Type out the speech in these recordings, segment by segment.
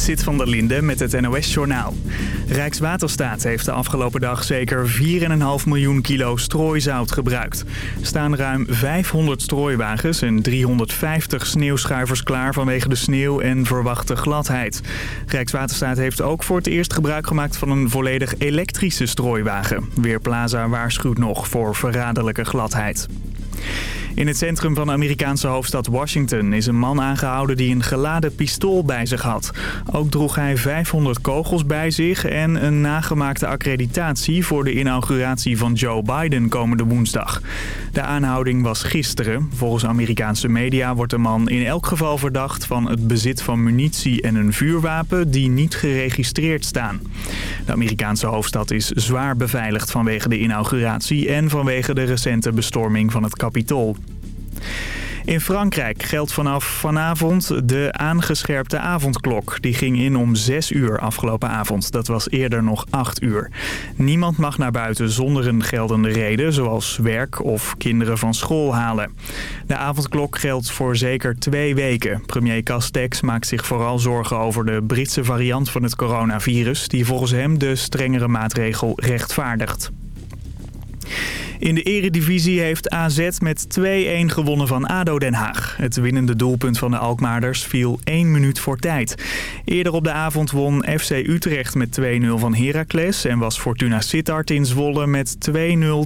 Sit van der Linde met het NOS-journaal. Rijkswaterstaat heeft de afgelopen dag zeker 4,5 miljoen kilo strooizout gebruikt. Er staan ruim 500 strooiwagens en 350 sneeuwschuivers klaar vanwege de sneeuw en verwachte gladheid. Rijkswaterstaat heeft ook voor het eerst gebruik gemaakt van een volledig elektrische strooiwagen. Weerplaza waarschuwt nog voor verraderlijke gladheid. In het centrum van de Amerikaanse hoofdstad Washington is een man aangehouden die een geladen pistool bij zich had. Ook droeg hij 500 kogels bij zich en een nagemaakte accreditatie voor de inauguratie van Joe Biden komende woensdag. De aanhouding was gisteren. Volgens Amerikaanse media wordt de man in elk geval verdacht van het bezit van munitie en een vuurwapen die niet geregistreerd staan. De Amerikaanse hoofdstad is zwaar beveiligd vanwege de inauguratie en vanwege de recente bestorming van het Capitool. In Frankrijk geldt vanaf vanavond de aangescherpte avondklok. Die ging in om 6 uur afgelopen avond. Dat was eerder nog 8 uur. Niemand mag naar buiten zonder een geldende reden, zoals werk of kinderen van school halen. De avondklok geldt voor zeker twee weken. Premier Castex maakt zich vooral zorgen over de Britse variant van het coronavirus... die volgens hem de strengere maatregel rechtvaardigt. In de eredivisie heeft AZ met 2-1 gewonnen van ADO Den Haag. Het winnende doelpunt van de Alkmaarders viel 1 minuut voor tijd. Eerder op de avond won FC Utrecht met 2-0 van Heracles... en was Fortuna Sittard in Zwolle met 2-0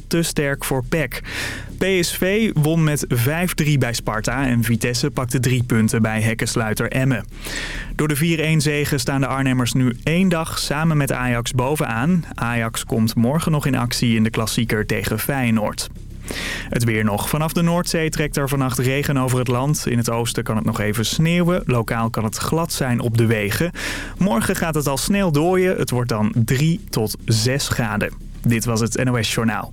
te sterk voor PEC. PSV won met 5-3 bij Sparta en Vitesse pakte drie punten bij hekkensluiter Emmen. Door de 4-1 zegen staan de Arnhemmers nu één dag samen met Ajax bovenaan. Ajax komt morgen nog in actie in de klassieker tegen Feyenoord. Het weer nog. Vanaf de Noordzee trekt er vannacht regen over het land. In het oosten kan het nog even sneeuwen. Lokaal kan het glad zijn op de wegen. Morgen gaat het al snel dooien. Het wordt dan 3 tot 6 graden. Dit was het NOS Journaal.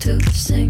to sing